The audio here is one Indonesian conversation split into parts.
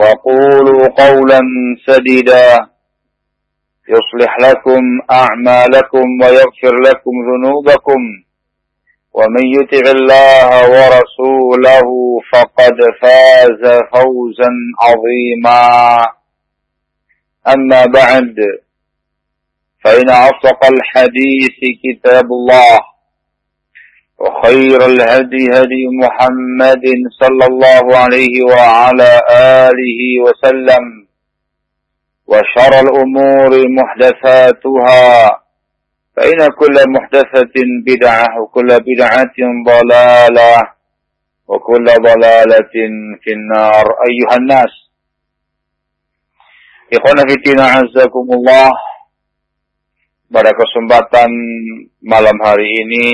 وقولوا قولا سديدا. يصلح لكم أعمالكم ويغفر لكم ذنوبكم. ومن يطع الله ورسوله فقد فاز فوزا عظيما. أما بعد فإن أصدق الحديث كتاب الله. وخير الهدي هدي محمد صلى الله عليه وعلى آله وسلم وشر الأمور محدثاتها فإن كل محدثة بدعة وكل بدعة ضلالة وكل ضلالة في النار. أيها الناس Ikhwana fitina azakumullah Pada kesempatan malam hari ini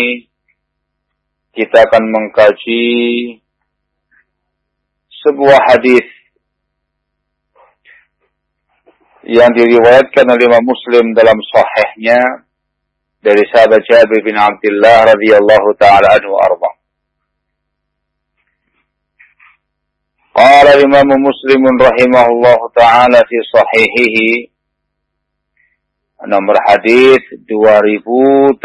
kita akan mengkaji sebuah hadis yang diriwayatkan oleh Imam Muslim dalam sahihnya dari sahabat Jabir bin Abdullah radhiyallahu taala anhu arba. Qala Imam Muslim rahimahullahu taala fi sahihihi nomor hadis 2812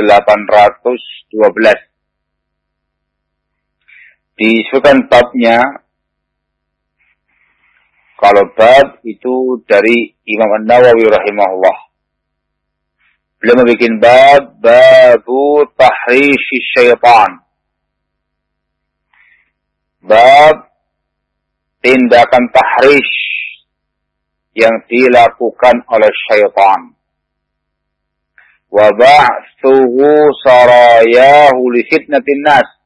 disebutkan babnya kalau bab itu dari Imam An-Nawawi rahimahullah. Beliau membuat bab babu tahrishi syaitan. Bab tindakan tahrish yang dilakukan oleh syaitan. Wa ba'thuhu sarayahu li fitnatin nas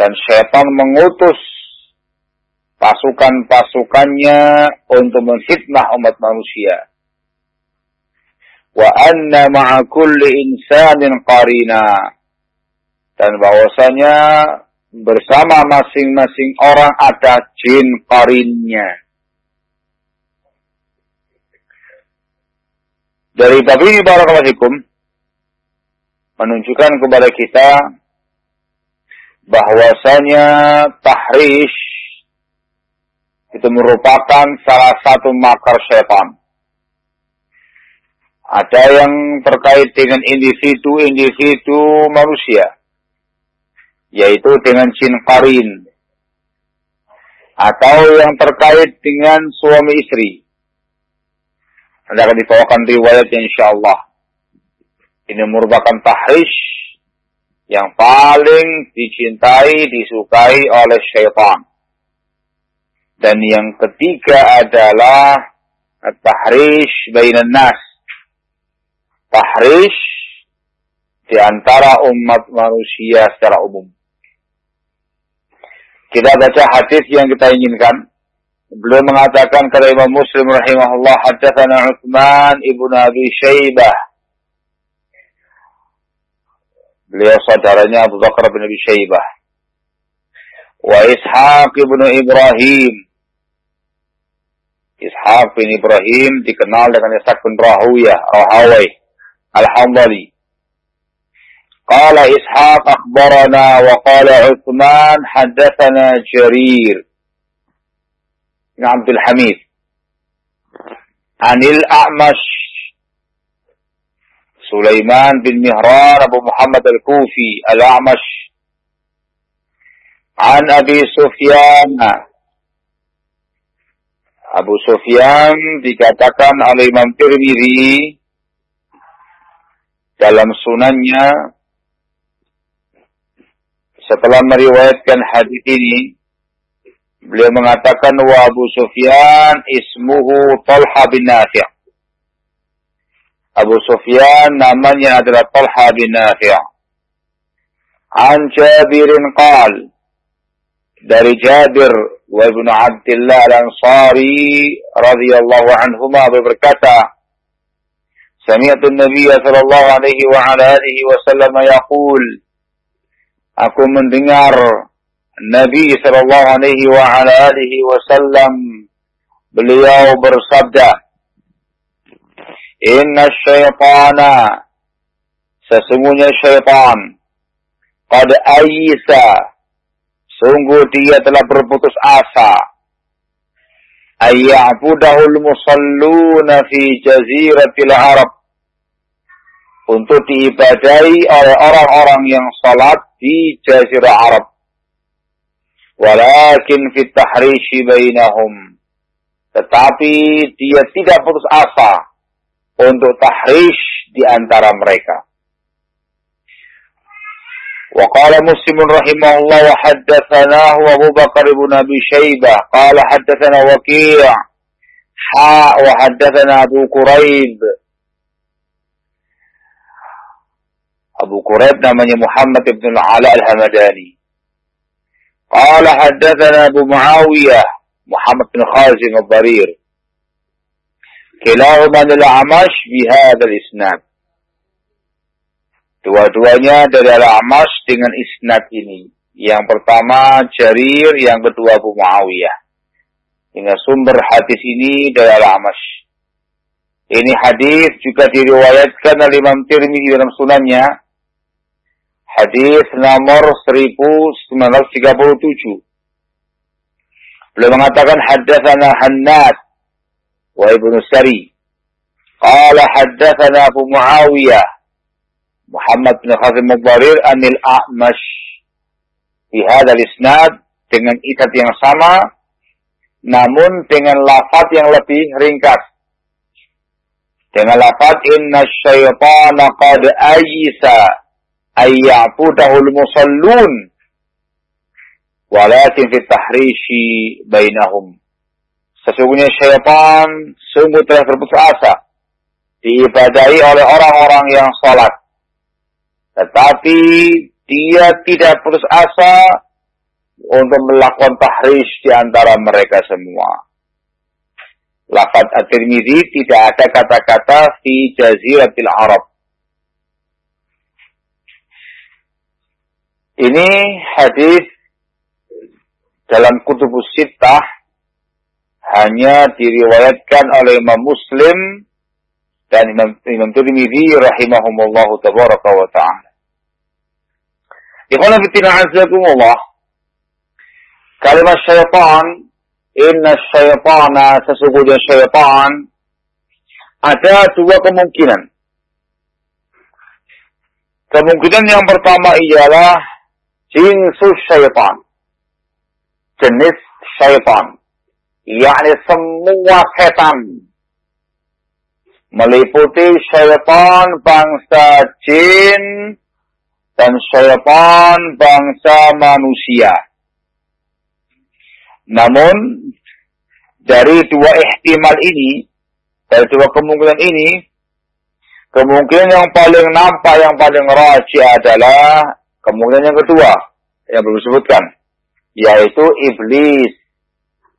dan syaitan mengutus pasukan-pasukannya untuk menfitnah umat manusia. Wa anna ma'a kulli insanin qarina. Dan bahwasanya bersama masing-masing orang ada jin qarinnya. Dari bab ini barakallahu menunjukkan kepada kita bahwasanya tahrish itu merupakan salah satu makar setan. Ada yang terkait dengan individu-individu manusia, yaitu dengan jin karin, atau yang terkait dengan suami istri. Anda akan dibawakan riwayatnya insya Allah. Ini merupakan tahrish yang paling dicintai, disukai oleh syaitan. Dan yang ketiga adalah tahrish bainan nas. Tahrish di antara umat manusia secara umum. Kita baca hadis yang kita inginkan. Beliau mengatakan kepada Imam Muslim rahimahullah haddatsana Utsman ibnu Abi Syaibah Beliau saudaranya Abu Bakar bin Abi Syaibah. Wa Ishaq bin Ibrahim. Ishaq bin Ibrahim dikenal dengan Ishaq bin Rahuyah, Rahawai, Al-Hambali. Qala Ishaq akhbarana wa qala Uthman haddathana Jarir. Ini Abdul Hamid. Anil A'mash Sulaiman bin Mihran Abu Muhammad Al-Kufi Al-A'mash. An Abi Sufyan. Abu Sufyan dikatakan oleh Imam Tirmidzi dalam sunannya setelah meriwayatkan hadis ini beliau mengatakan wa Abu Sufyan ismuhu Talha bin Nafi' Abu Sufyan namanya adalah Talha bin Nafi' An Jabirin qal dari Jabir وابن عبد الله الأنصاري رضي الله عنهما berkata سمعت النبي صلى الله عليه وعلى آله وسلم يقول aku mendengar Nabi sallallahu alaihi wa ala alihi wasallam beliau bersabda Inna syaitana sesungguhnya syaitan qad ayisa Sungguh dia telah berputus asa. Ayya'budahul musalluna fi jaziratil Arab. Untuk diibadai oleh orang-orang yang salat di jazirah Arab. Walakin fit tahrishi bainahum. Tetapi dia tidak putus asa untuk tahrish di antara mereka. وقال مسلم رحمه الله وحدثناه أبو بكر بن أبي شيبة قال حدثنا وكيع حاء وحدثنا أبو كريب أبو كريب namanya محمد بن العلاء الهمداني قال حدثنا أبو معاوية محمد بن خازم الضرير Kelahuman adalah amash bihadal isnad. Dua-duanya dari al-Amash dengan isnad ini. Yang pertama Jarir, yang kedua Abu Muawiyah. Dengan sumber hadis ini dari al-Amash. Ini hadis juga diriwayatkan oleh Imam Tirmidhi dalam sunannya. Hadis nomor 1937. Beliau mengatakan haddatsana Hannad Ibnu Sari. Qala haddatsana Abu Muawiyah Muhammad bin Khazim Mubarir anil A'mash di hadal isnad dengan isnad yang sama namun dengan lafaz yang lebih ringkas dengan lafaz inna syaitana qad ayisa ayya'budahul musallun walakin fi tahrishi bainahum sesungguhnya syaitan sungguh telah berputus asa diibadahi oleh orang-orang yang salat tetapi dia tidak putus asa untuk melakukan tahrish di antara mereka semua. Lafad At-Tirmidzi tidak ada kata-kata fi jaziratil Arab. Ini hadis dalam kutubus sittah hanya diriwayatkan oleh Imam Muslim dan Imam, Imam Tirmidzi rahimahumullahu tabaraka wa ta'ala. Ikhwan fitina azakumullah. Kalimat syaitan, inna syaitana sesungguhnya syaitan, ada dua kemungkinan. Kemungkinan yang pertama ialah jinsus syaitan. Jenis syaitan. Yakni semua setan. Meliputi syaitan bangsa jin, dan syaitan bangsa manusia. Namun dari dua ihtimal ini, dari dua kemungkinan ini, kemungkinan yang paling nampak, yang paling raji adalah kemungkinan yang kedua yang belum disebutkan, yaitu iblis,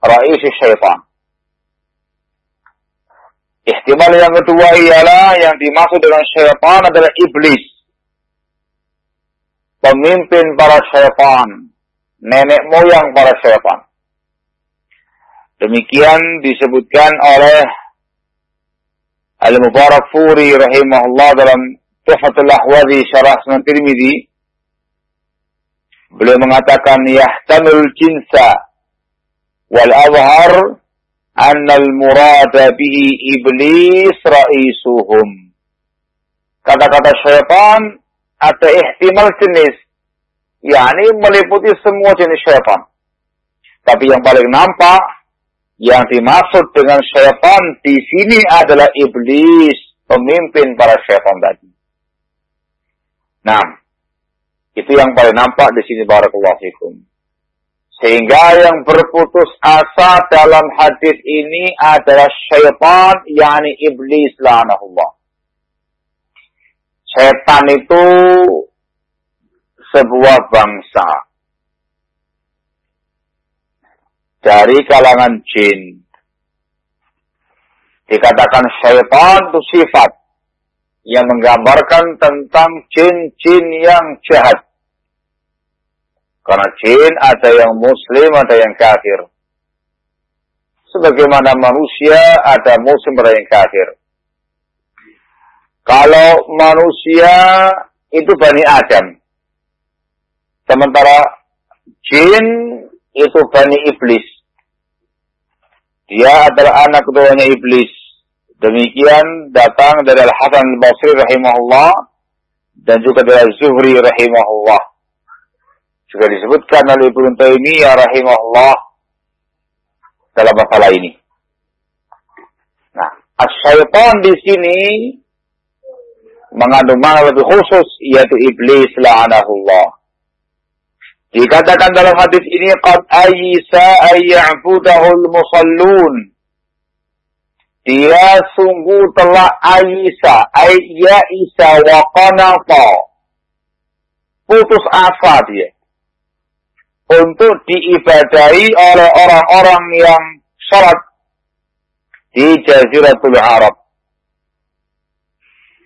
rais syaitan. Ihtimal yang kedua ialah yang dimaksud dengan syaitan adalah iblis pemimpin para syaitan, nenek moyang para syaitan. Demikian disebutkan oleh Al-Mubarak Furi rahimahullah dalam Tuhfatul Ahwazi Syarah Sunan Tirmidzi beliau mengatakan yahtamul jinsa wal azhar al murada bihi iblis raisuhum kata-kata syaitan atau ihtimal jenis yakni meliputi semua jenis syaitan tapi yang paling nampak yang dimaksud dengan syaitan di sini adalah iblis, pemimpin para syaitan tadi. Nah, itu yang paling nampak di sini barakallahu fikum. Sehingga yang berputus asa dalam hadis ini adalah syaitan, yakni iblis lanahullah. Syaitan itu sebuah bangsa dari kalangan jin. Dikatakan syaitan itu sifat yang menggambarkan tentang jin-jin yang jahat. Karena jin ada yang muslim, ada yang kafir. Sebagaimana manusia ada muslim, ada yang kafir. Kalau manusia itu Bani Adam. Sementara jin itu Bani Iblis. Dia adalah anak keduanya Iblis. Demikian datang dari Al-Hasan Al-Basri rahimahullah dan juga dari Zuhri rahimahullah. Juga disebutkan oleh Ibnu Taimiyah rahimahullah dalam masalah ini. Nah, asyaitan di sini mengandung makna lebih khusus yaitu iblis la'anahullah. Dikatakan dalam hadis ini qad ayisa ayya'budahul musallun. Dia sungguh telah ayisa, isa wa qanata. Putus asa dia. Untuk diibadahi oleh orang-orang yang sholat di Jaziratul Arab.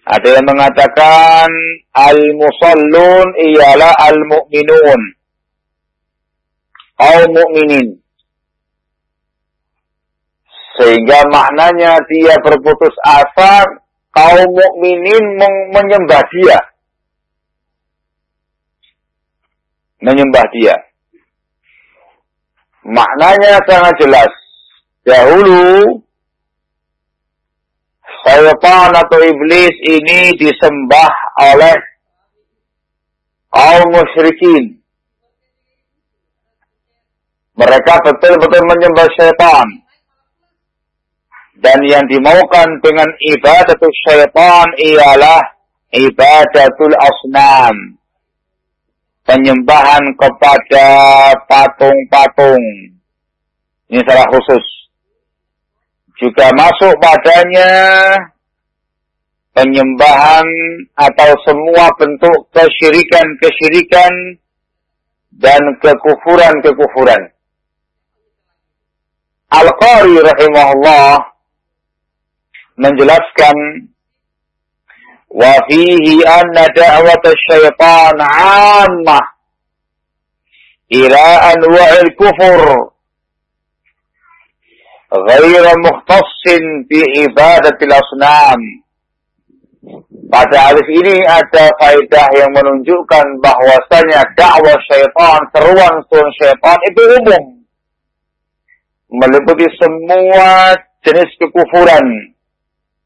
Ada yang mengatakan al-musallun ialah al-mu'minun kaum mukminin. Sehingga maknanya dia berputus asa, kaum mukminin menyembah dia. Menyembah dia. Maknanya sangat jelas. Dahulu syaitan atau iblis ini disembah oleh kaum musyrikin mereka betul-betul menyembah syaitan. Dan yang dimaukan dengan ibadatul syaitan ialah ibadatul asnam. Penyembahan kepada patung-patung. Ini salah khusus. Juga masuk padanya penyembahan atau semua bentuk kesyirikan-kesyirikan dan kekufuran-kekufuran. Al-Qari rahimahullah menjelaskan wa fihi anna da'wat syaitan 'ammah ila anwa'il kufur غير مختص بعبادة الأصنام Pada hadis ini ada faedah yang menunjukkan bahwasanya dakwah syaitan, seruan seruan syaitan itu umum meliputi semua jenis kekufuran.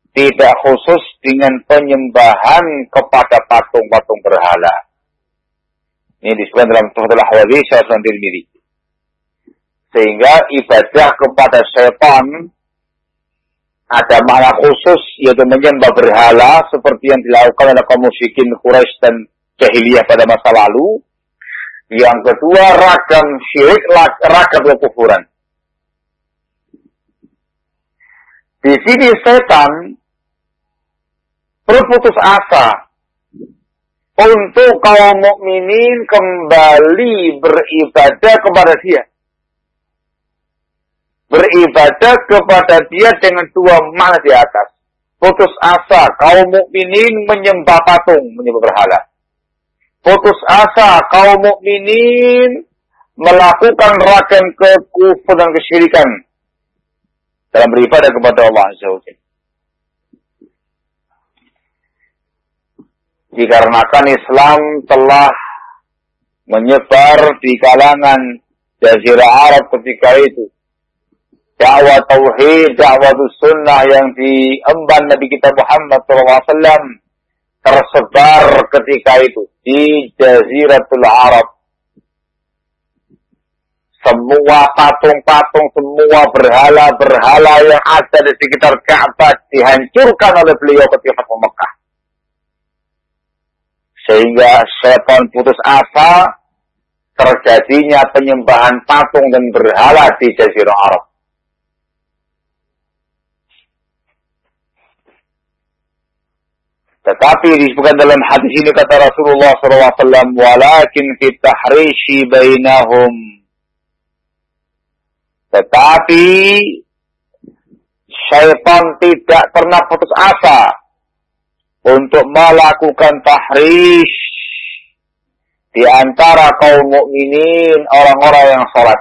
Tidak khusus dengan penyembahan kepada patung-patung berhala. Ini disebutkan dalam Tuhfatul Ahwazi Syaitan Tirmidzi. Sehingga ibadah kepada setan ada makna khusus yaitu menyembah berhala seperti yang dilakukan oleh kaum musyrikin Quraisy dan jahiliyah pada masa lalu. Yang kedua ragam syirik, ragam kekufuran. Di sini setan berputus asa untuk kaum mukminin kembali beribadah kepada dia. Beribadah kepada dia dengan dua makna di atas. Putus asa kaum mukminin menyembah patung, menyembah berhala. Putus asa kaum mukminin melakukan ragam kekufuran dan kesyirikan dalam beribadah kepada Allah Azza wa Dikarenakan Islam telah menyebar di kalangan Jazirah Arab ketika itu. Dakwah Tauhid, dakwah Sunnah yang diemban Nabi kita Muhammad SAW tersebar ketika itu di Jaziratul Arab semua patung-patung, semua berhala-berhala yang ada di sekitar Ka'bah dihancurkan oleh beliau ketika ke Mekah. Sehingga setan putus asa terjadinya penyembahan patung dan berhala di Jazirah Arab. Tetapi disebutkan dalam hadis ini kata Rasulullah SAW, walakin kita tahrishi bainahum tetapi syaitan tidak pernah putus asa untuk melakukan tahrish di antara kaum mukminin orang-orang yang sholat.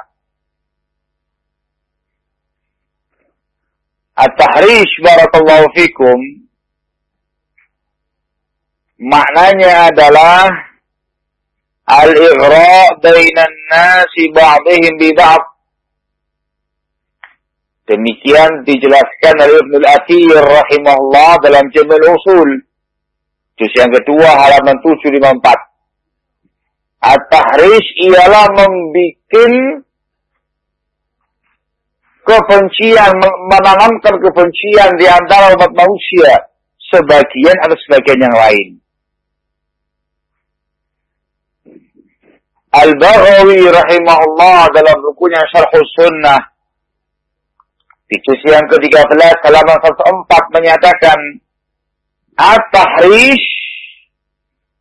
At-tahrish barakallahu fikum maknanya adalah al-ighra' bainan nasi ba'dihim bi ba'd Demikian dijelaskan oleh Ibnu Al-Athir rahimahullah dalam Jamil Usul. Juz yang kedua halaman 754. At-tahrish ialah membuat kebencian, menanamkan kebencian di antara umat manusia. Sebagian atau sebagian yang lain. Al-Baghawi rahimahullah dalam bukunya Syarhus Sunnah di juz yang ke-13 halaman 104 menyatakan At-tahrish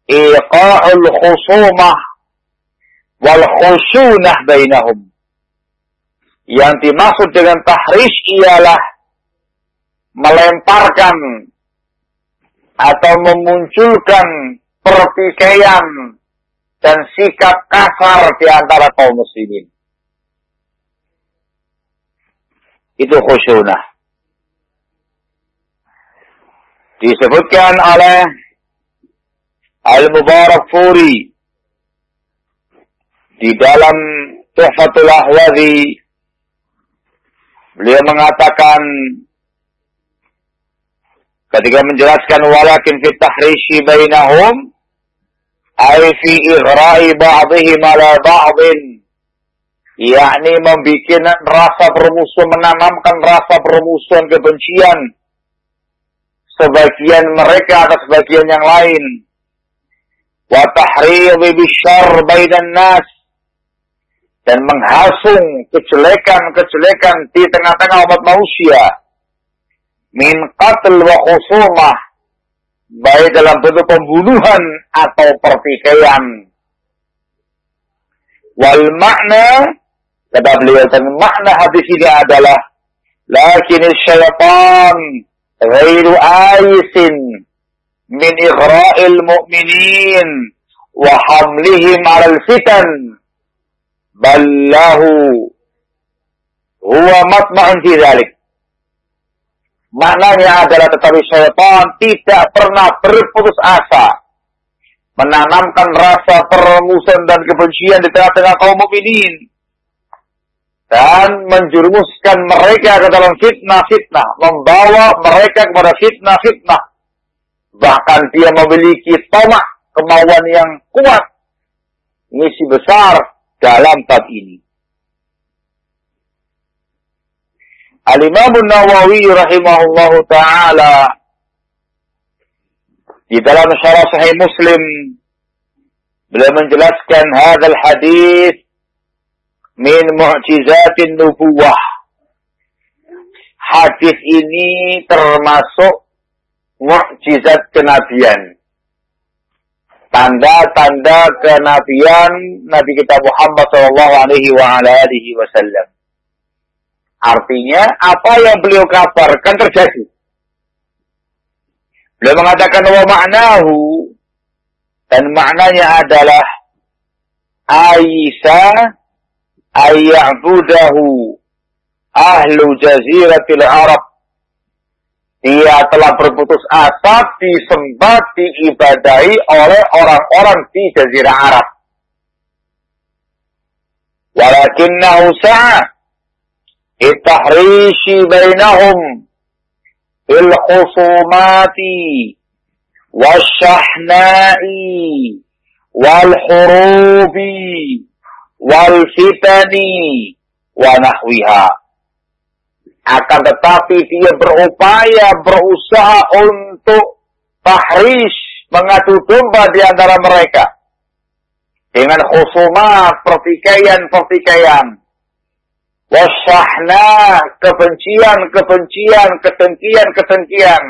iqa'ul khusumah wal khusunah bainahum. Yang dimaksud dengan tahrish ialah melemparkan atau memunculkan pertikaian dan sikap kasar di antara kaum muslimin. itu khusyunah. Disebutkan oleh Al-Mubarak Furi di dalam Tuhfatul Ahwazi. Beliau mengatakan ketika menjelaskan walakin fi tahrishi bainahum ay fi ighra'i ba'dihim ala ba'din. Yakni membuat rasa permusuhan, menanamkan rasa permusuhan kebencian sebagian mereka atas sebagian yang lain. Wa tahridhi bisyarr bainan nas. Dan menghasung kejelekan-kejelekan di tengah-tengah umat manusia. Min qatl wa khusumah. Baik dalam bentuk pembunuhan atau pertikaian. Wal makna Kata beliau, dan makna hadis ini adalah Lakin syaitan ghairu aisin min ikhra'il mu'minin wa hamlihim 'alal fitan ballahu huwa matma'un fi dhalik. Maknanya adalah tetapi syaitan tidak pernah berputus asa menanamkan rasa permusuhan dan kebencian di tengah-tengah kaum mukminin dan menjurumuskan mereka ke dalam fitnah-fitnah, membawa mereka kepada fitnah-fitnah. Bahkan dia memiliki tomak kemauan yang kuat, misi besar dalam bab ini. Al-Imam Nawawi rahimahullah taala di dalam syarah sahih Muslim beliau menjelaskan hadal hadis min mu'jizatin nubuwah. Hadis ini termasuk mukjizat kenabian. Tanda-tanda kenabian Nabi kita Muhammad Shallallahu Alaihi Wasallam. Artinya apa yang beliau kabarkan terjadi. Beliau mengatakan wa ma'nahu dan maknanya adalah Aisyah ayya'budahu ahlu jaziratil Arab. Dia telah berputus asa disembah diibadahi oleh orang-orang di jazirah Arab. Walakinnahu sa'a itahrishi bainahum il khusumati wasyahna'i wal hurubi wal fitani wa nahwiha akan tetapi dia berupaya, berusaha untuk tahrish, mengadu domba di antara mereka. Dengan khusumat, pertikaian-pertikaian. Wasahna, kebencian-kebencian, ketengkian-ketengkian.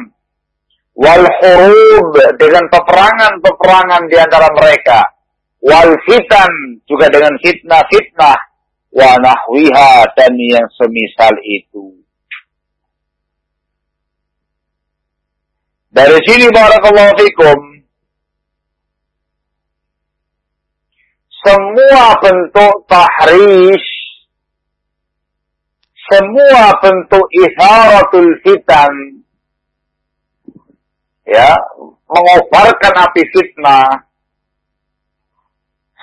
Wal hurub, dengan peperangan-peperangan di antara mereka. Wal fitan, juga dengan fitnah-fitnah. Wa nahwiha, dan yang semisal itu. Dari sini barakallahu fikum semua bentuk tahrish semua bentuk isharatul fitan ya mengobarkan api fitnah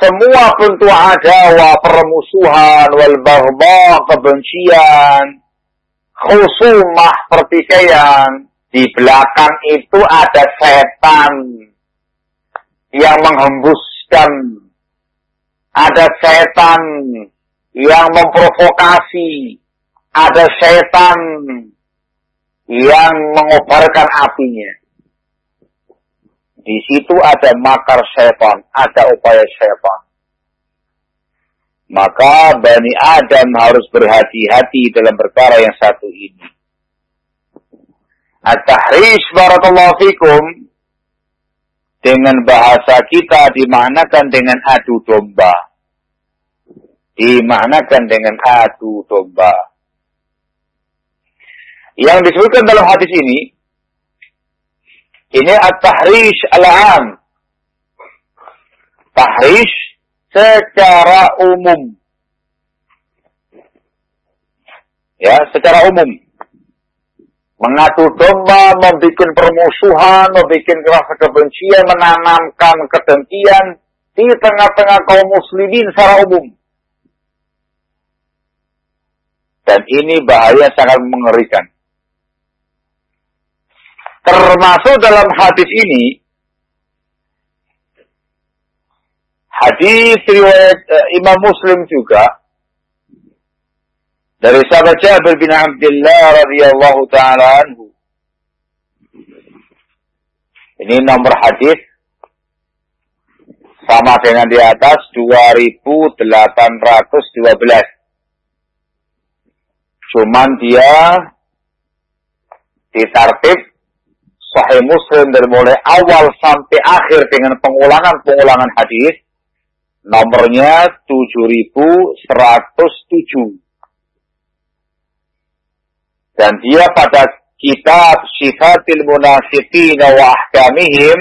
semua bentuk adawa permusuhan wal kebencian khusumah pertikaian di belakang itu ada setan yang menghembuskan. Ada setan yang memprovokasi. Ada setan yang mengobarkan apinya. Di situ ada makar setan, ada upaya setan. Maka Bani Adam harus berhati-hati dalam perkara yang satu ini. At-tahrish barakallahu fikum dengan bahasa kita dimanakan dengan adu domba. Dimanakan dengan adu domba. Yang disebutkan dalam hadis ini, ini at-tahrish al-am. Tahrish secara umum. Ya, secara umum mengadu domba, membuat permusuhan, membuat rasa kebencian, menanamkan kedengkian di tengah-tengah kaum muslimin secara umum. Dan ini bahaya sangat mengerikan. Termasuk dalam hadis ini, hadis riwayat uh, Imam Muslim juga, dari sahabat Jabir bin Abdullah radhiyallahu taala anhu. Ini nomor hadis sama dengan di atas 2812. Cuman dia ditartib Sahih Muslim dari mulai awal sampai akhir dengan pengulangan-pengulangan hadis nomornya 7107. Dan dia pada kitab Sifatil Munafiqin wa Ahkamihim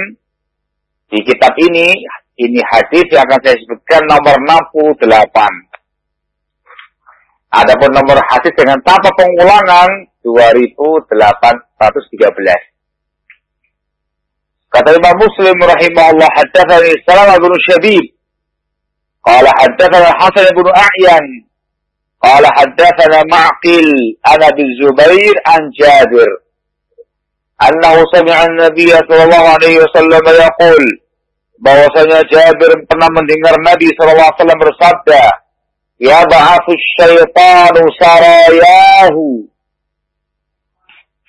di kitab ini ini hadis yang akan saya sebutkan nomor 68. Adapun nomor hadis dengan tanpa pengulangan 2813. قتل ما مسلم رحمه الله حدثني سلمة بن شبيب قال حدثنا حسن بن أعين قال حدثنا معقل أنا بالزبير عن جابر أنه سمع النبي صلى الله عليه وسلم يقول بوسنا جابر بن من دينر النبي صلى الله عليه وسلم رصدا يضعف الشيطان سراياه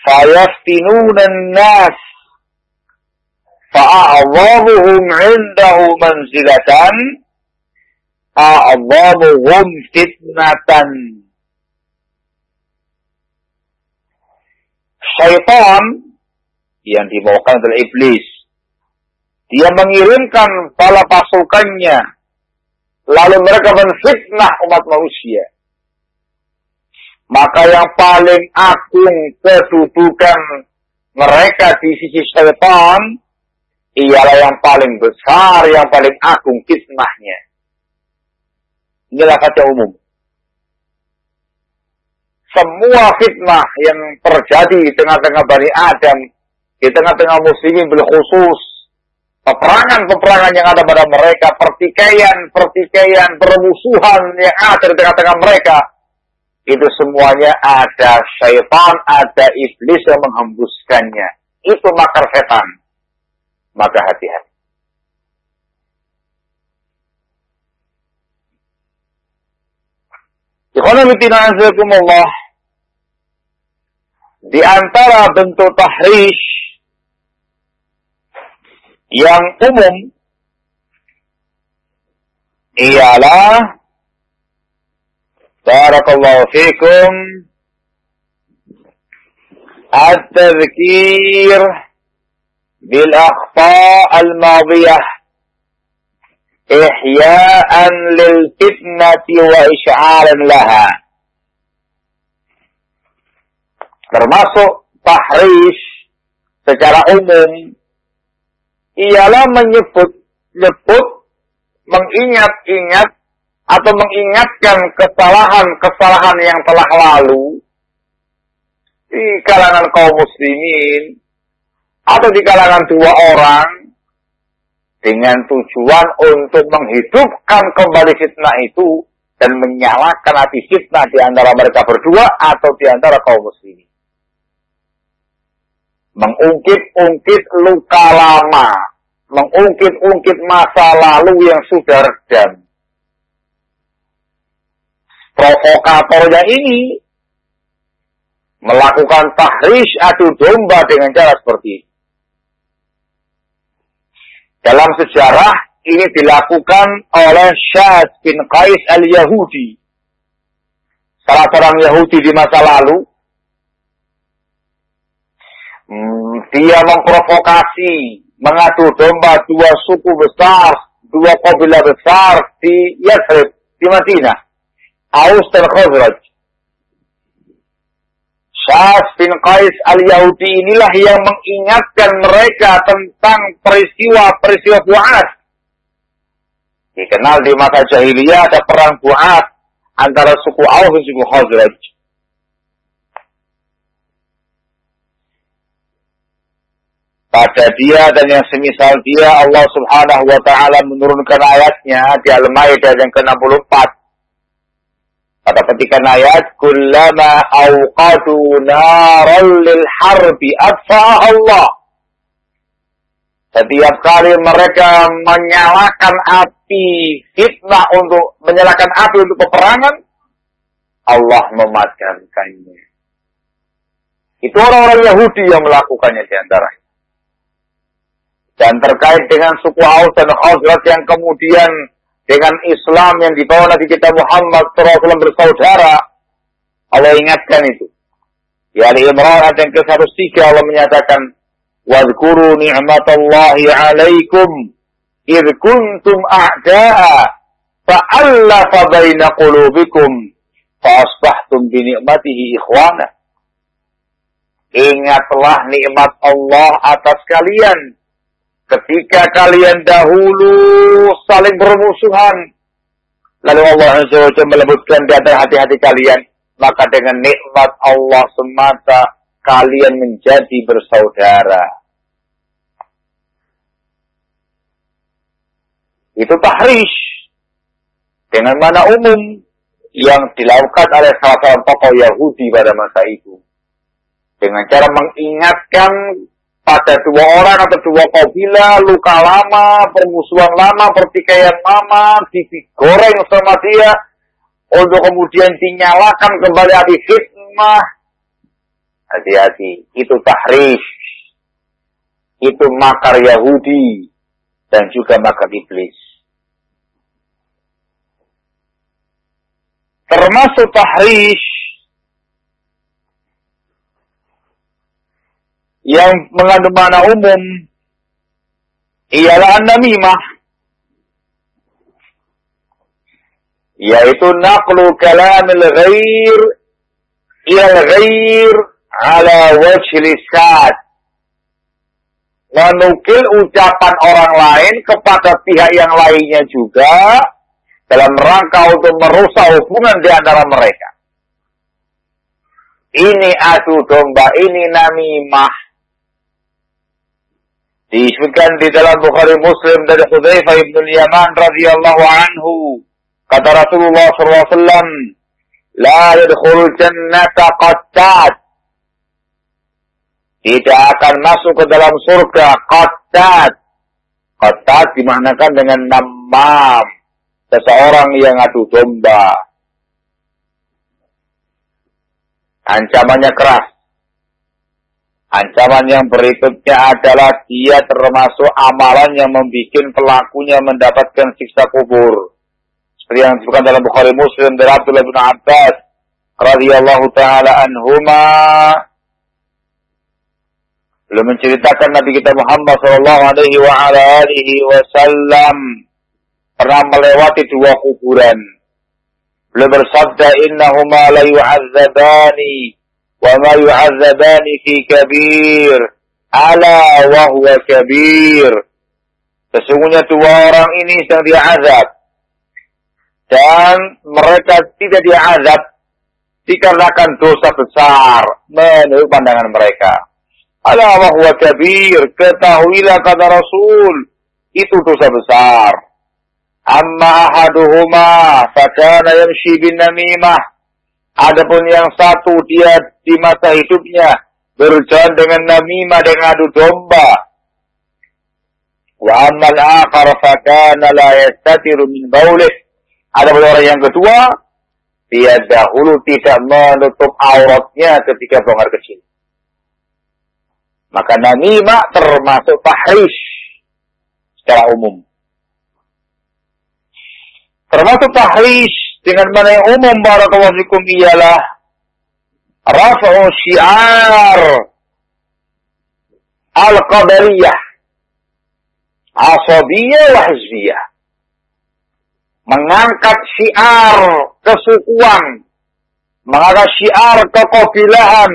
فيفتنون الناس fa'a'zamuhum indahu manzilatan, a'zamuhum fitnatan. Syaitan yang dibawakan oleh iblis. Dia mengirimkan para pasukannya. Lalu mereka menfitnah umat manusia. Maka yang paling agung kedudukan mereka di sisi syaitan ialah yang paling besar, yang paling agung fitnahnya. Inilah kata umum. semua fitnah yang terjadi di tengah-tengah Bani Adam, di tengah-tengah muslimin khusus, peperangan-peperangan yang ada pada mereka, pertikaian-pertikaian, permusuhan yang ada di tengah-tengah mereka, itu semuanya ada syaitan, ada iblis yang menghembuskannya. Itu makar setan maka hati-hati. Ikhwanamitina'azakumullah. Di antara bentuk tahrish yang umum ialah Barakallahu fikum at-tadhkir بالأخطاء الماضية إحياء للفتنة وإشعارا لها termasuk tahrish secara umum ialah menyebut nyebut mengingat-ingat atau mengingatkan kesalahan-kesalahan yang telah lalu di kalangan kaum muslimin atau di kalangan dua orang dengan tujuan untuk menghidupkan kembali fitnah itu dan menyalakan api fitnah di antara mereka berdua atau di antara kaum muslimin mengungkit-ungkit luka lama, mengungkit-ungkit masa lalu yang sudah redam. Provokatornya ini melakukan tahrish adu domba dengan cara seperti ini. Dalam sejarah ini dilakukan oleh Syad bin Qais al-Yahudi. Salah seorang Yahudi di masa lalu Hmm, dia memprovokasi, mengadu domba dua suku besar, dua kabilah besar di Yathrib, di Madinah. Aus dan Khazraj. Syas bin Qais al-Yahudi inilah yang mengingatkan mereka tentang peristiwa-peristiwa buat. Dikenal di masa jahiliyah ada perang buat antara suku Aus dan suku Khazraj. pada dia dan yang semisal dia Allah Subhanahu wa taala menurunkan ayatnya di Al-Maidah yang ke-64 pada petikan ayat kullama awqadu naral lil harbi atfa'ah Allah. Setiap kali mereka menyalakan api fitnah untuk menyalakan api untuk peperangan Allah memadamkannya itu orang-orang Yahudi yang melakukannya di antaranya dan terkait dengan suku Aus dan Khazraj yang kemudian dengan Islam yang dibawa Nabi kita Muhammad SAW bersaudara, Allah ingatkan itu. Ya Ali Imran ayat yang ke-103 Allah menyatakan, Wadhkuru ni'matallahi alaikum idh kuntum a'da'a fa'allafa baina qulubikum fa'asbahtum bini'matihi ikhwana. Ingatlah nikmat Allah atas kalian ketika kalian dahulu saling bermusuhan. Lalu Allah SWT melebutkan di antara hati-hati kalian. Maka dengan nikmat Allah semata kalian menjadi bersaudara. Itu tahrish. Dengan mana umum yang dilakukan oleh salah satu tokoh Yahudi pada masa itu. Dengan cara mengingatkan pada dua orang atau dua kabilah, luka lama, permusuhan lama, pertikaian lama, digoreng sama dia, untuk kemudian dinyalakan kembali api fitnah. Hati-hati, itu tahrif. Itu makar Yahudi dan juga makar iblis. Termasuk tahrish yang mengandung makna umum ialah an-namimah yaitu naqlu kalamil ghair ila ghair ala wajhi lisan menukil ucapan orang lain kepada pihak yang lainnya juga dalam rangka untuk merusak hubungan di antara mereka. Ini adu domba, ini namimah. Disebutkan di dalam Bukhari Muslim dari Hudzaifah bin Yaman radhiyallahu anhu. Kata Rasulullah SAW, La yadkhul jannata qattat. Tidak akan masuk ke dalam surga qattat. Qattat dimanakan dengan namam. Seseorang yang adu domba. Ancamannya keras. Ancaman yang berikutnya adalah dia termasuk amalan yang membuat pelakunya mendapatkan siksa kubur. Seperti yang disebutkan dalam Bukhari Muslim dari Abdullah bin Abbas radhiyallahu taala anhuma belum menceritakan Nabi kita Muhammad sallallahu alaihi wa ala alihi wasallam pernah melewati dua kuburan. Beliau bersabda innahuma la yu'adzabani وما يعذبان في كبير ala وهو كبير Sesungguhnya dua orang ini sedang diazab. Dan mereka tidak diazab dikarenakan dosa besar menurut pandangan mereka. Ala wa huwa kabir. Ketahuilah kata Rasul. Itu dosa besar. Amma ahaduhuma fakana yamshi bin namimah. Adapun yang satu dia di masa hidupnya berjalan dengan namimah dengan adu domba. Wa ammal akhar fakana la yastatiru min baulih. Adapun orang yang kedua dia dahulu tidak menutup auratnya ketika buang kecil. Maka namimah termasuk fahrish secara umum. Termasuk fahrish dengan mana yang umum barakallahu fikum ialah rafa'u syiar al-qadariyah. Asabiyah wa hizbiyah. Mengangkat syiar kesukuan. Mengangkat syiar kekobilahan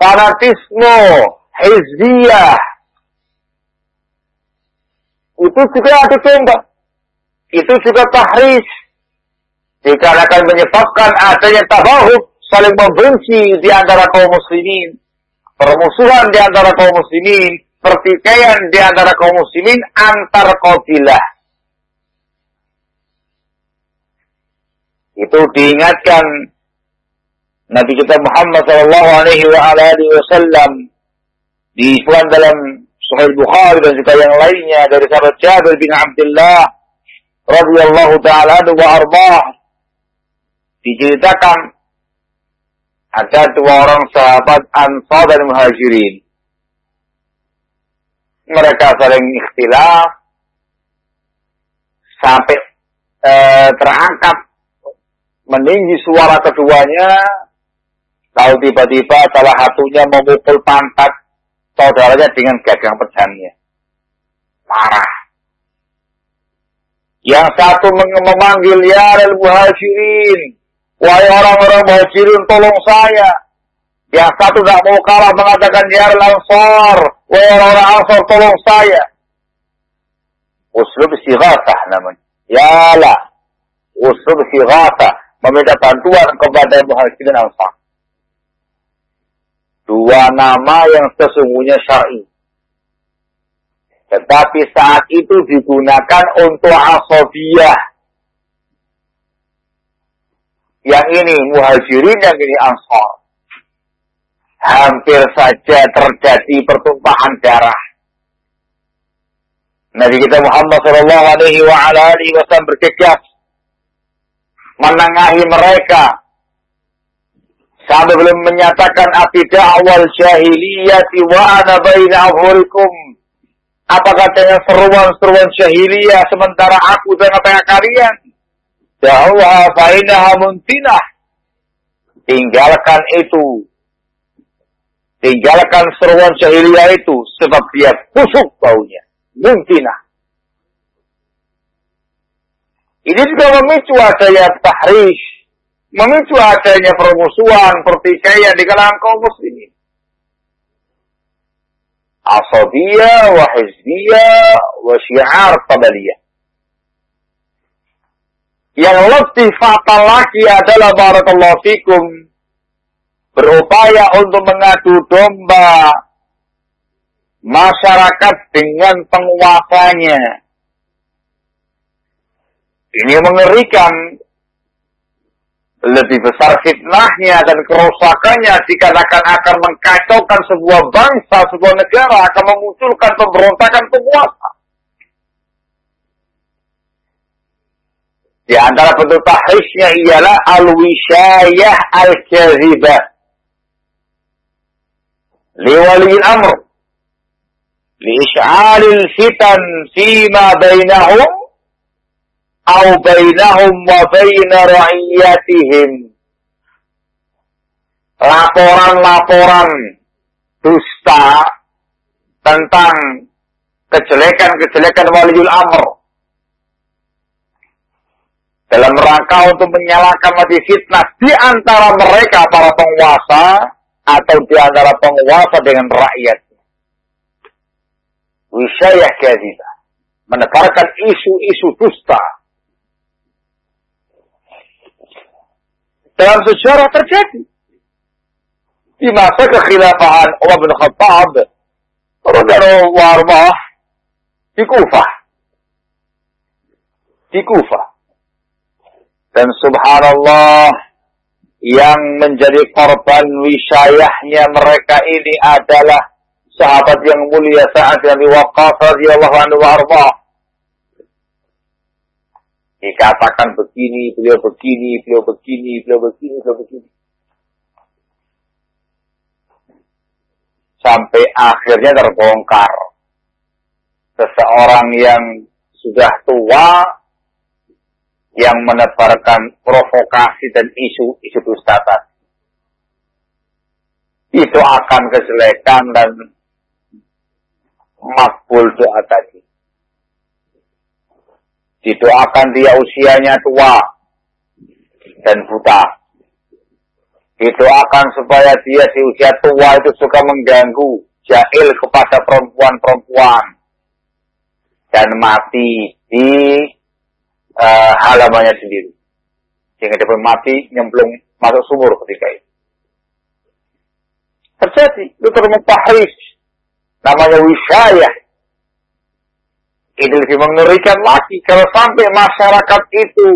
fanatisme hizbiyah. Itu juga ada contoh. Itu juga tahris dikarenakan menyebabkan adanya tabahub saling membenci di antara kaum muslimin, permusuhan di antara kaum muslimin, pertikaian di antara kaum muslimin antar kabilah. Itu diingatkan Nabi kita Muhammad sallallahu alaihi wasallam disebutkan dalam Sahih Bukhari dan juga yang lainnya dari sahabat Jabir bin Abdullah radhiyallahu taala wa arbah diceritakan ada dua orang sahabat Ansar dan Muhajirin. Mereka saling ikhtilaf sampai e, terangkat meninggi suara keduanya. Lalu tiba-tiba salah satunya memukul pantat saudaranya dengan gagang pedangnya. Marah. Yang satu memanggil ya al-muhajirin. Wahai orang-orang muhajirin tolong saya. Yang satu tidak mau kalah mengatakan ya ansor. Wahai orang-orang ansor tolong saya. Uslub sighatah namanya. Yalah. Uslub sighatah. Meminta bantuan kepada muhajirin ansor. Dua nama yang sesungguhnya syar'i. Tetapi saat itu digunakan untuk asobiyah yang ini muhajirin, yang ini ansor. Hampir saja terjadi pertumpahan darah. Nabi kita Muhammad Shallallahu Alaihi Wasallam bergegas menengahi mereka sampai belum menyatakan abidah awal jahiliyah wa ana baina Apa katanya seruan-seruan jahiliyah sementara aku dan tengah kalian? Da'uha fa'inaha muntinah. Tinggalkan itu. Tinggalkan seruan jahiliyah itu. Sebab dia busuk baunya. Muntinah. Ini juga memicu adanya tahrish. Memicu adanya permusuhan, pertikaian di kalangan kaum muslimin. Asabiyah, wa hizbiyah, tabaliyah. Yang lebih fatal lagi adalah barakallahu fikum berupaya untuk mengadu domba masyarakat dengan penguasanya. Ini mengerikan. Lebih besar fitnahnya dan kerusakannya dikarenakan akan mengkacaukan sebuah bangsa, sebuah negara, akan memunculkan pemberontakan penguasa. Di antara bentuk tahrisnya ialah al-wisyayah al-kazibah. Liwali al-amr. Li'ish'alil fitan fima bainahum au bainahum wa baina ra'iyatihim. Laporan-laporan dusta tentang kejelekan-kejelekan waliul amr dalam rangka untuk menyalakan mati fitnah di antara mereka para penguasa atau di antara penguasa dengan rakyat. Wisyayah kadzibah menebarkan isu-isu dusta dalam sejarah terjadi. Di masa kekhilafahan Umar bin Khattab anhu di Kufah. Di Kufah. Dan subhanallah yang menjadi korban wisyayahnya mereka ini adalah sahabat yang mulia saat yang Waqqas radhiyallahu anhu warḍah dikatakan begini, beliau begini, beliau begini, beliau begini, beliau begini. Sampai akhirnya terbongkar. Seseorang yang sudah tua yang menebarkan provokasi dan isu-isu dusta. Itu akan kejelekan dan makbul doa tadi. Didoakan dia usianya tua dan buta. Didoakan supaya dia di usia tua itu suka mengganggu, jahil kepada perempuan-perempuan. Dan mati di uh, halamannya sendiri. Sehingga dia mati nyemplung masuk sumur ketika itu. Terjadi, itu termutahris. Namanya wisayah ini lebih mengerikan lagi kalau sampai masyarakat itu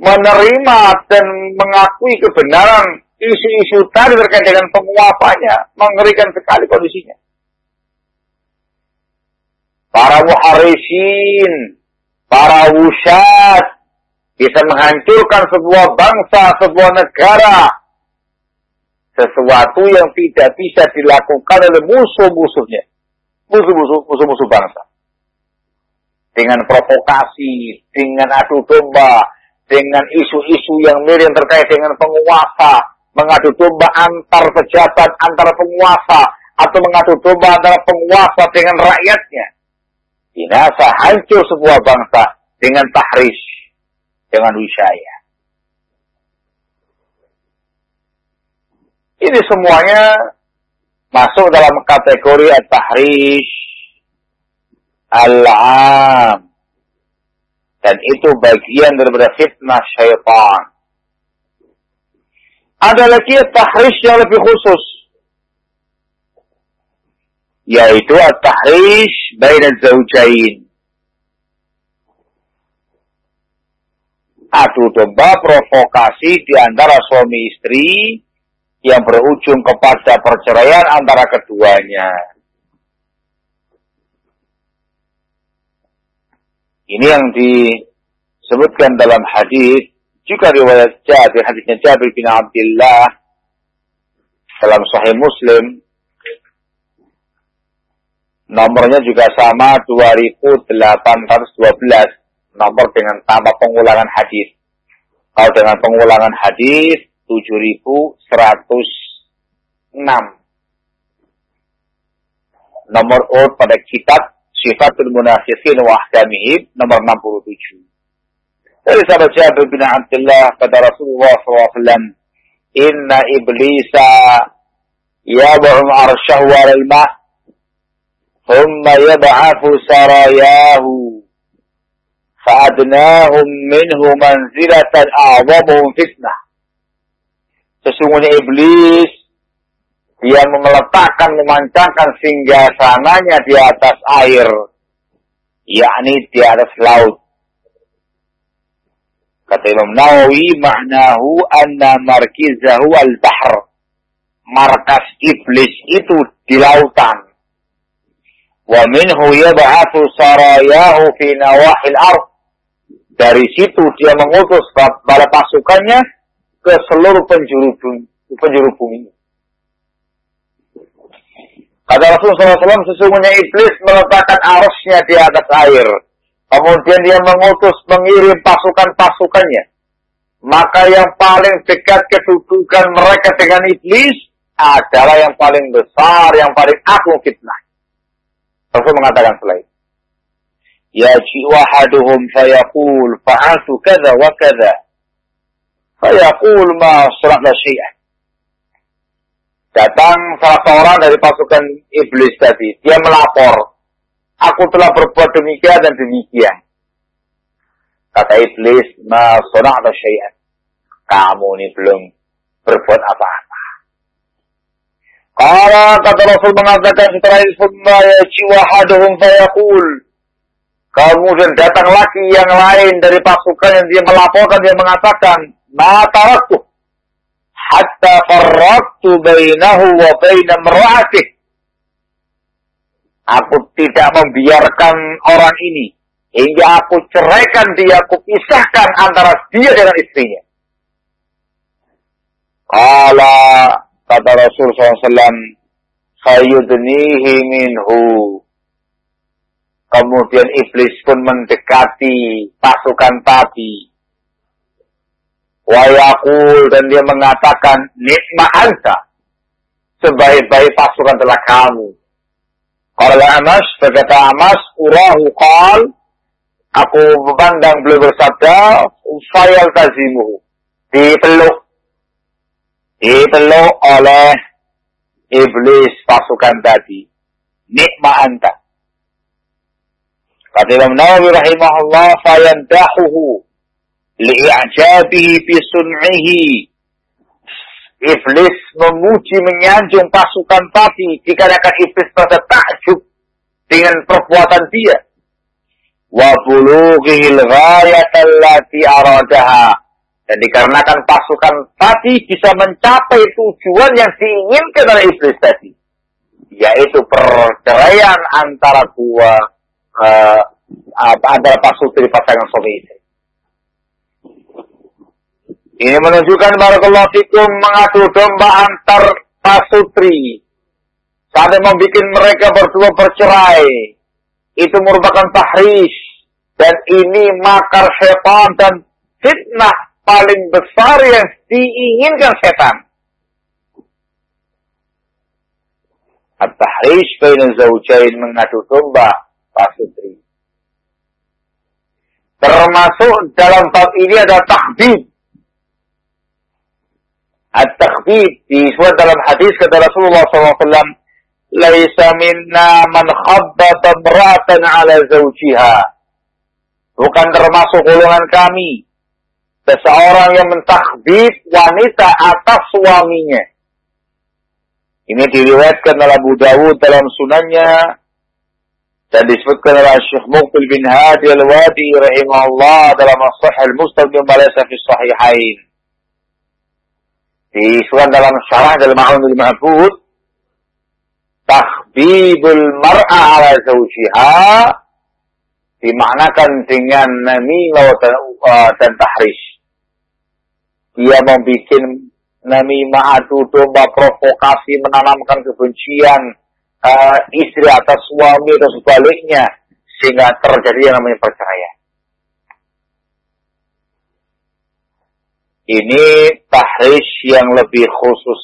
menerima dan mengakui kebenaran isu-isu tadi terkait dengan penguasanya. Mengerikan sekali kondisinya. Para muharisin, para wushat, bisa menghancurkan sebuah bangsa, sebuah negara. Sesuatu yang tidak bisa dilakukan oleh musuh-musuhnya. Musuh-musuh, musuh-musuh bangsa dengan provokasi, dengan adu domba, dengan isu-isu yang miring terkait dengan penguasa, mengadu domba antar pejabat, antar penguasa, atau mengadu domba antara penguasa dengan rakyatnya. Binasa hancur sebuah bangsa dengan tahris, dengan wisaya. Ini semuanya masuk dalam kategori at-tahrish al-am. Dan itu bagian daripada fitnah syaitan. Ada lagi tahrish yang lebih khusus. Yaitu at-tahrish baina zawjain. Adu domba provokasi di antara suami istri yang berujung kepada perceraian antara keduanya. Ini yang disebutkan dalam hadis juga riwayat Jabir hadisnya Jabir bin Abdullah dalam Sahih Muslim nomornya juga sama 2812 nomor dengan tambah pengulangan hadis. Kalau dengan pengulangan hadis 7106 nomor urut pada kitab Sifatul Munafiqin wa Ahkamihim nomor 67. Dari sahabat Jabir bin Abdullah kata Rasulullah SAW, Inna iblisa yab'um arshahu alal thumma yab'afu sarayahu fa'adnahum minhu manzilatan a'zamuhum fitnah Sesungguhnya iblis dia meletakkan, memancangkan singgasananya di atas air, yakni di atas laut. Kata Imam Nawawi, maknahu anna markizahu al-bahr. Markas iblis itu di lautan. Minhu yab'athu sarayahu fi nawahil ard. Dari situ dia mengutus bala pasukannya ke seluruh penjuru bumi. Penjuru bumi. Kata Rasulullah SAW, sesungguhnya iblis meletakkan arusnya di atas air. Kemudian dia mengutus, mengirim pasukan-pasukannya. Maka yang paling dekat kedudukan mereka dengan iblis adalah yang paling besar, yang paling agung fitnah. Rasul mengatakan selain. Ya wahaduhum fayaqul fa'altu kada wa kada. Fayaqul ma surahna syai'an. Datang salah seorang dari pasukan iblis tadi. Dia melapor. Aku telah berbuat demikian dan demikian. Kata iblis, ma suna'na syai'an. Kamu ini belum berbuat apa-apa. Kalau kata Rasul mengatakan setelah itu summa yaji wahaduhum fayaqul. Kemudian datang lagi yang lain dari pasukan yang dia melaporkan, dia mengatakan, Ma taraktu hatta farraktu bainahu wa baina mer'atih. Aku tidak membiarkan orang ini hingga aku ceraikan dia, aku pisahkan antara dia dengan istrinya. Kala kata Rasul SAW, Khayudnihi minhu. Kemudian iblis pun mendekati pasukan tadi Wayakul dan dia mengatakan nikma anta sebaik-baik pasukan telah kamu. Kalau Amas berkata Amas urahu qal aku memandang beliau bersabda usayal tazimu dipeluk dipeluk oleh iblis pasukan tadi nikma anta kata Imam Nawawi rahimahullah fayandahuhu li'ajabihi fi sun'ihi. Iblis memuji menyanjung pasukan tadi dikarenakan iblis pada takjub dengan perbuatan dia. Wa bulughil ghayatallati aradaha. Dan dikarenakan pasukan tadi bisa mencapai tujuan yang diinginkan oleh iblis tadi. Yaitu perceraian antara dua uh, antara pasutri pasangan suami istri. Ini menunjukkan barakallahu fikum mengadu domba antar pasutri. Sampai membuat mereka berdua bercerai. Itu merupakan tahrish. Dan ini makar setan dan fitnah paling besar yang diinginkan setan. At-tahrish baina zawjain mengadu domba pasutri. Termasuk dalam bab ini ada tahbib At-takhfif disebut dalam hadis kata Rasulullah SAW, "Laisa minna man khabbata 'ala zawjiha." Bukan termasuk golongan kami seseorang yang mentakbir wanita atas suaminya. Ini diriwayatkan oleh Abu Dawud dalam sunannya dan disebutkan oleh Syekh Muqbil bin Hadi al-Wadi rahimahullah dalam Sahih al-Muslim wa laysa fi sahihain disebutkan dalam syarah dalam Ma'unul Mahfud tahbibul mar'a ala zawjiha dimaknakan dengan namimah uh, dan tahrish. Dia membuat namimah adu domba provokasi menanamkan kebencian uh, istri atas suami atau sebaliknya sehingga terjadi yang namanya perceraian. Ini tahrish yang lebih khusus.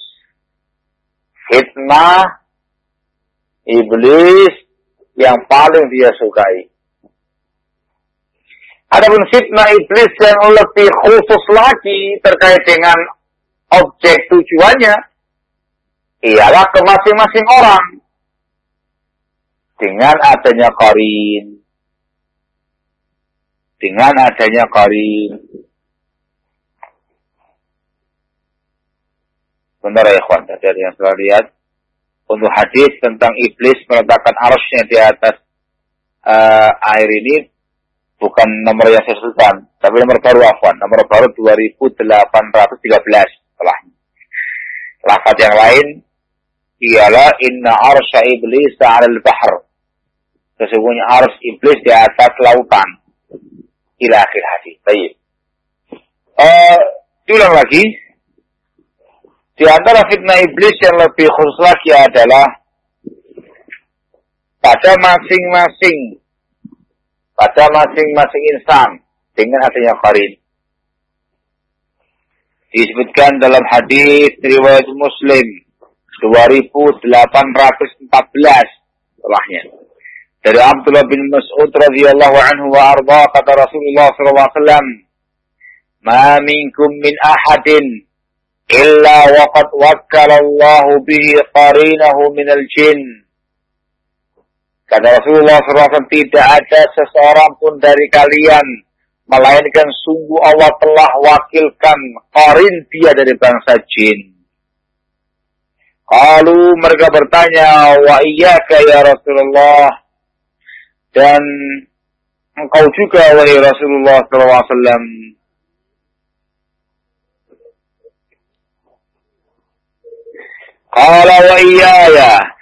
Fitnah iblis yang paling dia sukai. Adapun fitnah iblis yang lebih khusus lagi terkait dengan objek tujuannya ialah ke masing-masing orang. Dengan adanya korin dengan adanya korin Benar ya ikhwan, dari yang telah lihat. Untuk hadis tentang iblis meletakkan arusnya di atas uh, air ini bukan nomor yang saya sebutkan, tapi nomor baru afwan, nomor baru 2813 setelahnya. Lafaz yang lain ialah inna arsya iblis al bahr. Sesungguhnya ars iblis di atas lautan. Ila akhir hadis. Baik. Uh, lagi. Di antara fitnah iblis yang lebih khusus lagi adalah pada masing-masing pada masing-masing insan dengan adanya qarin. Disebutkan dalam hadis riwayat Muslim 2814 setelahnya. Dari Abdullah bin Mas'ud radhiyallahu anhu wa arda kata Rasulullah sallallahu alaihi wasallam, "Ma minkum min ahadin illa waqad wakkala Allah bihi qarinahu min al-jin. Kata Rasulullah SAW, tidak ada seseorang pun dari kalian, melainkan sungguh Allah telah wakilkan qarin dia dari bangsa jin. Kalau mereka bertanya, wa iyyaka ya Rasulullah, dan engkau juga wahai Rasulullah SAW, Qala wa iyaya.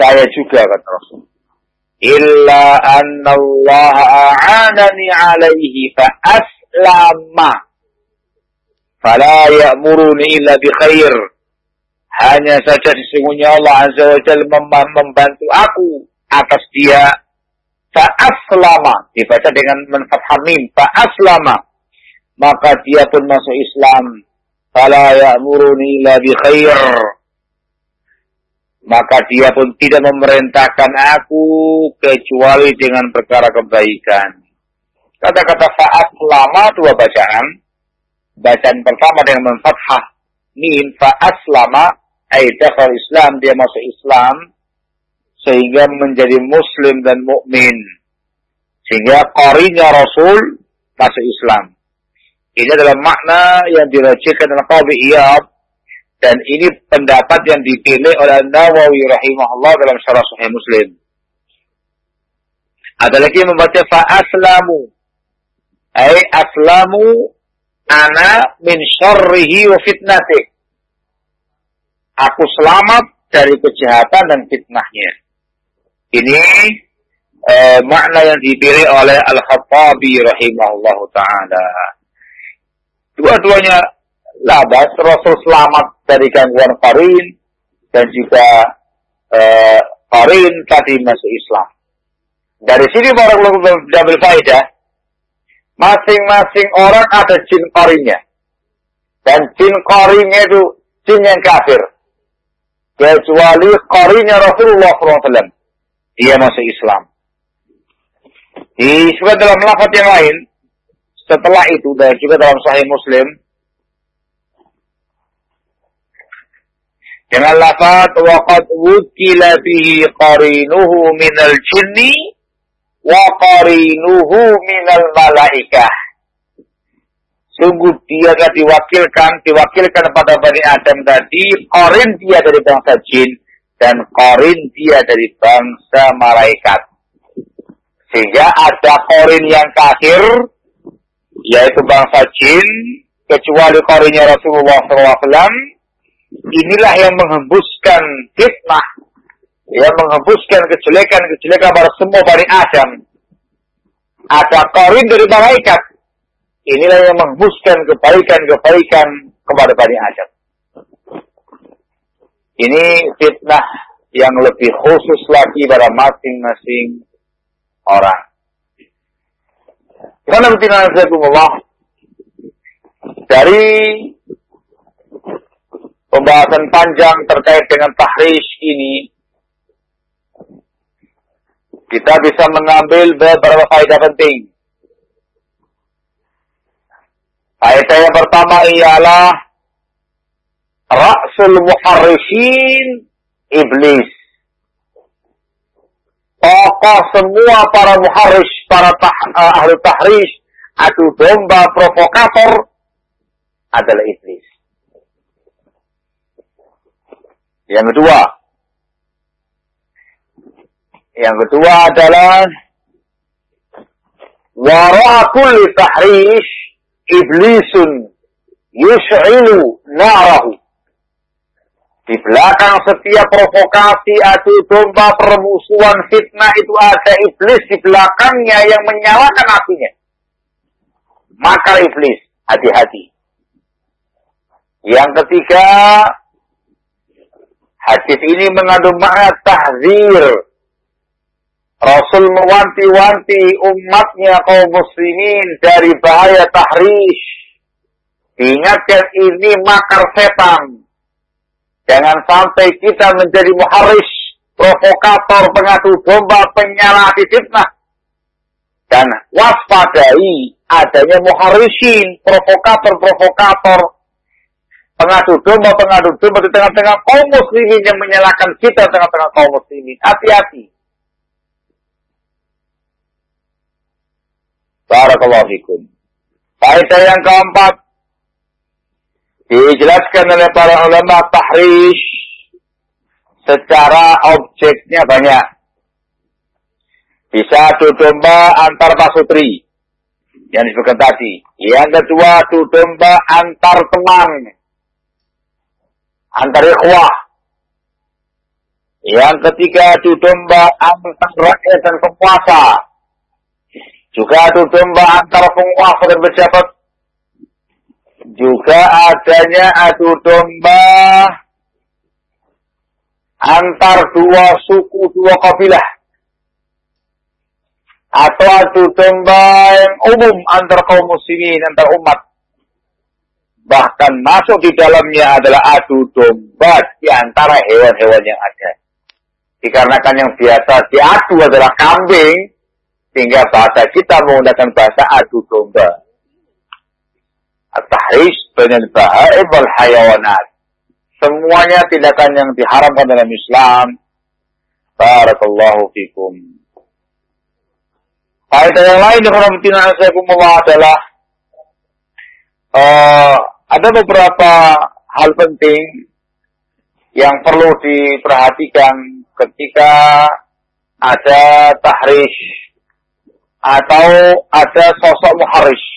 Saya juga kata Rasul. Illa anna Allah a'anani alaihi fa aslama. Fala ya'muruni illa bi khair. Hanya saja sesungguhnya Allah Azza wa Jalla membantu aku atas dia. Fa aslama. Dibaca dengan menfath hamim. Fa aslama. Maka dia pun masuk Islam fala ya'muruni illa bi khair maka dia pun tidak memerintahkan aku kecuali dengan perkara kebaikan. Kata-kata faat lama dua bacaan. Bacaan pertama dengan memfathah mim faat lama kalau Islam dia masuk Islam sehingga menjadi muslim dan mukmin. Sehingga qarinya Rasul masuk Islam. Ini adalah makna yang dirajikan dalam Qawbi Iyab. Dan ini pendapat yang dipilih oleh Nawawi rahimahullah dalam syarah Sahih Muslim. Ada lagi yang membaca fa'aslamu. Ay aslamu ana min syarrihi wa fitnatih. Aku selamat dari kejahatan dan fitnahnya. Ini eh, makna yang dipilih oleh Al-Khattabi rahimahullah ta'ala. Dua-duanya labas, Rasul selamat dari gangguan farin dan juga eh, farin tadi masuk Islam. Dari sini para ulama mengambil faedah, masing-masing orang ada jin korinnya. Dan jin korinnya itu jin yang kafir. Kecuali korinnya Rasulullah SAW. Dia masuk Islam. Disebut dalam lafaz yang lain, setelah itu dan juga dalam Sahih Muslim dengan lafaz waqad wukila bihi qarinuhu minal jinni wa qarinuhu minal malaikah. Sungguh dia telah diwakilkan diwakilkan pada Bani Adam tadi qarin dia dari bangsa jin dan qarin dia dari bangsa malaikat. Sehingga ada qarin yang kafir yaitu bangsa jin, kecuali korinya Rasulullah SAW, inilah yang menghembuskan fitnah, yang menghembuskan kejelekan-kejelekan pada semua Bani Adam. Ada korin dari malaikat. Inilah yang menghembuskan kebaikan-kebaikan kepada Bani Adam. Ini fitnah yang lebih khusus lagi pada masing-masing orang. Allah dari pembahasan panjang terkait dengan tahrish ini kita bisa mengambil beberapa faedah penting. Faedah yang pertama ialah Ra'sul Muharrishin Iblis tokoh semua para muharris, para tah, uh, ahli tahrish, adu domba provokator adalah iblis. Yang kedua, yang kedua adalah wara kulli tahrish iblisun yush'ilu narahu. Di belakang setiap provokasi, adu domba, permusuhan, fitnah itu ada iblis di belakangnya yang menyalakan apinya. Maka iblis, hati-hati. Yang ketiga, hadis ini mengandung makna tahzir. Rasul mewanti-wanti umatnya kaum muslimin dari bahaya tahrish. Ingatkan ini makar setan. Jangan sampai kita menjadi muharris, provokator, pengadu domba, penyala fitnah. Dan waspadai adanya muharrisin, provokator-provokator, pengadu domba, pengadu domba di tengah-tengah kaum muslimin yang menyalahkan kita di tengah-tengah kaum muslimin. Hati-hati. Barakallahu fikum. Faedah yang keempat, dijelaskan oleh para ulama tahrish secara objeknya banyak. Bisa adu domba antar pasutri yang disebutkan tadi. Yang kedua adu domba antar teman, antar ikhwah. Yang ketiga adu domba antar rakyat dan penguasa. Juga adu domba antar penguasa dan pejabat juga adanya adu domba antar dua suku, dua kabilah. Atau adu domba yang umum antar kaum muslimin, antar umat. Bahkan masuk di dalamnya adalah adu domba di antara hewan-hewan yang ada. Dikarenakan yang biasa diadu adalah kambing, sehingga bahasa kita menggunakan bahasa adu domba at-tahrish bainal bahaim wal hayawanat. Semuanya tindakan yang diharamkan dalam Islam. Barakallahu fikum. Faedah yang lain yang rahmatina adalah uh, ada beberapa hal penting yang perlu diperhatikan ketika ada tahrish atau ada sosok muharrish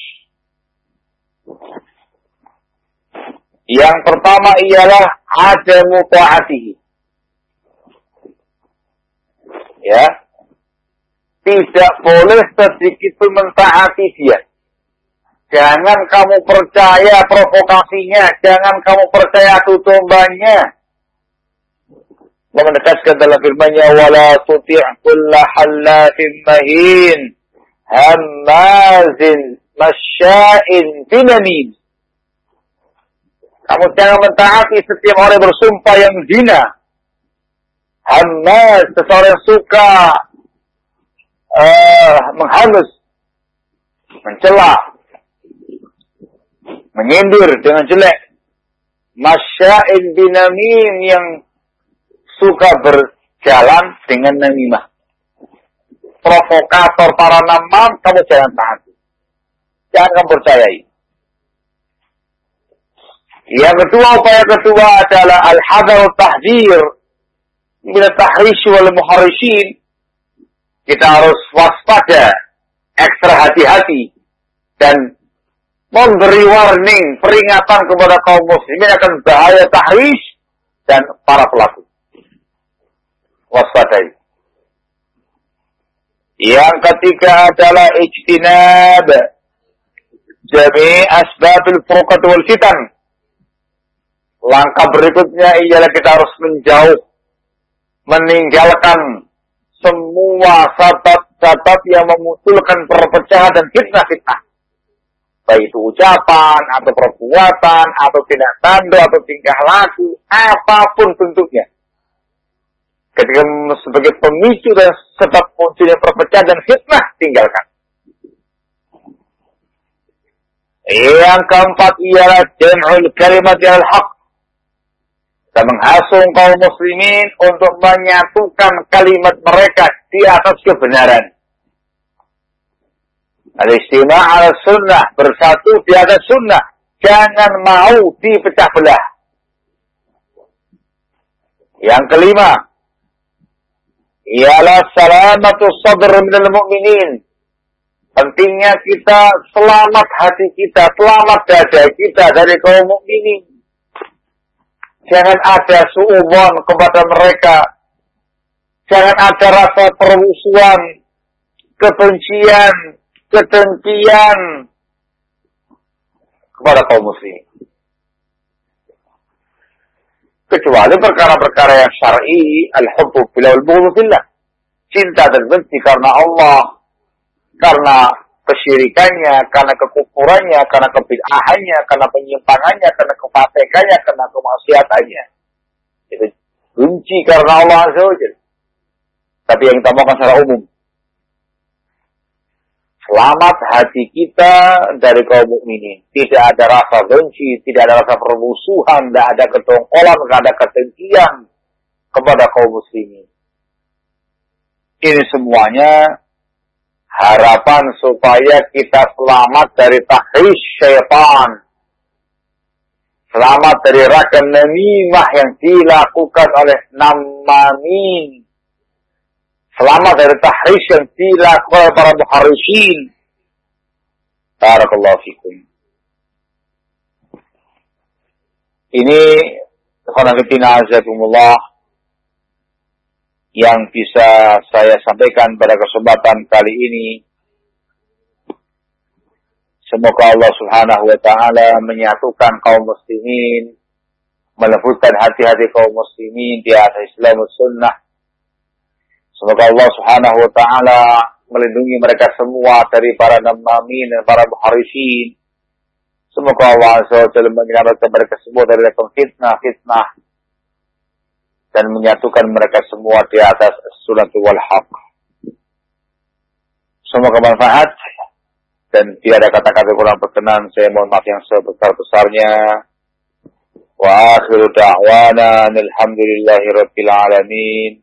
Yang pertama ialah ada muta'atihi. Ya. Tidak boleh sedikit pun mentaati dia. Jangan kamu percaya provokasinya. Jangan kamu percaya tutubannya. Menegaskan dalam firman-Nya wala tuti' kulla hallafin mahin hammazin masya'in binamin kamu jangan mentaati setiap orang bersumpah yang zina. Hamas, seseorang yang suka uh, menghalus, mencela, menyindir dengan jelek. Masya'in binamim yang suka berjalan dengan namimah. Provokator para namam, kamu jangan taati. Jangan percayai. Yang kedua, upaya kedua adalah al-hadar tahzir min tahrish wal muharrishin. Kita harus waspada, ekstra hati-hati dan memberi warning, peringatan kepada kaum muslimin akan bahaya tahrish dan para pelaku. Waspadai. Yang ketiga adalah ijtinab jami asbabil furqat wal fitan Langkah berikutnya ialah kita harus menjauh, meninggalkan semua sabab-sabab yang memunculkan perpecahan dan fitnah-fitnah. Baik itu ucapan, atau perbuatan, atau tindak tanda, atau tingkah laku, apa pun bentuknya. Ketika sebagai pemicu dan sebab munculnya perpecahan dan fitnah, tinggalkan. Yang keempat ialah jam'ul kalimat yang haq dan menghasung kaum muslimin untuk menyatukan kalimat mereka di atas kebenaran. Al-istima al sunnah, bersatu di atas sunnah. Jangan mau dipecah belah. Yang kelima, ialah salamatu sadr minal mu'minin. Pentingnya kita selamat hati kita, selamat dada kita dari kaum mukminin. Jangan ada suubon kepada mereka. Jangan ada rasa permusuhan, kebencian, kedengkian kepada kaum muslimin. Kecuali perkara-perkara yang syar'i, al-hubbu billah. Cinta dan benci karena Allah, karena kesyirikannya, karena kekufurannya, karena kebid'ahannya, karena penyimpangannya, karena kefasikannya, karena kemaksiatannya. Itu benci karena Allah Azza wa Tapi yang kita maukan secara umum. Selamat hati kita dari kaum mukminin. Tidak ada rasa benci, tidak ada rasa permusuhan, tidak ada ketongkolan, tidak ada ketengkian kepada kaum muslimin. Ini semuanya harapan supaya kita selamat dari tahris syaitan. Selamat dari rakan namimah yang dilakukan oleh namamin Selamat dari tahrish yang dilakukan para muharrisin. Barakallahu fikum. Ini khonafidina azakumullah yang bisa saya sampaikan pada kesempatan kali ini. Semoga Allah subhanahu wa ta'ala menyatukan kaum muslimin, melembutkan hati-hati kaum muslimin di atas Islam sunnah, Semoga Allah Subhanahu wa taala melindungi mereka semua dari para namamin dan para muharisin. Semoga Allah Jalla menyelamatkan mereka semua dari fitnah-fitnah dan menyatukan mereka semua di atas sunnah wal haq. Semoga manfaat dan tidak ada kata-kata kurang berkenan. Saya mohon maaf yang sebesar-besarnya. Wa akhiru da'wana alhamdulillahi rabbil alamin.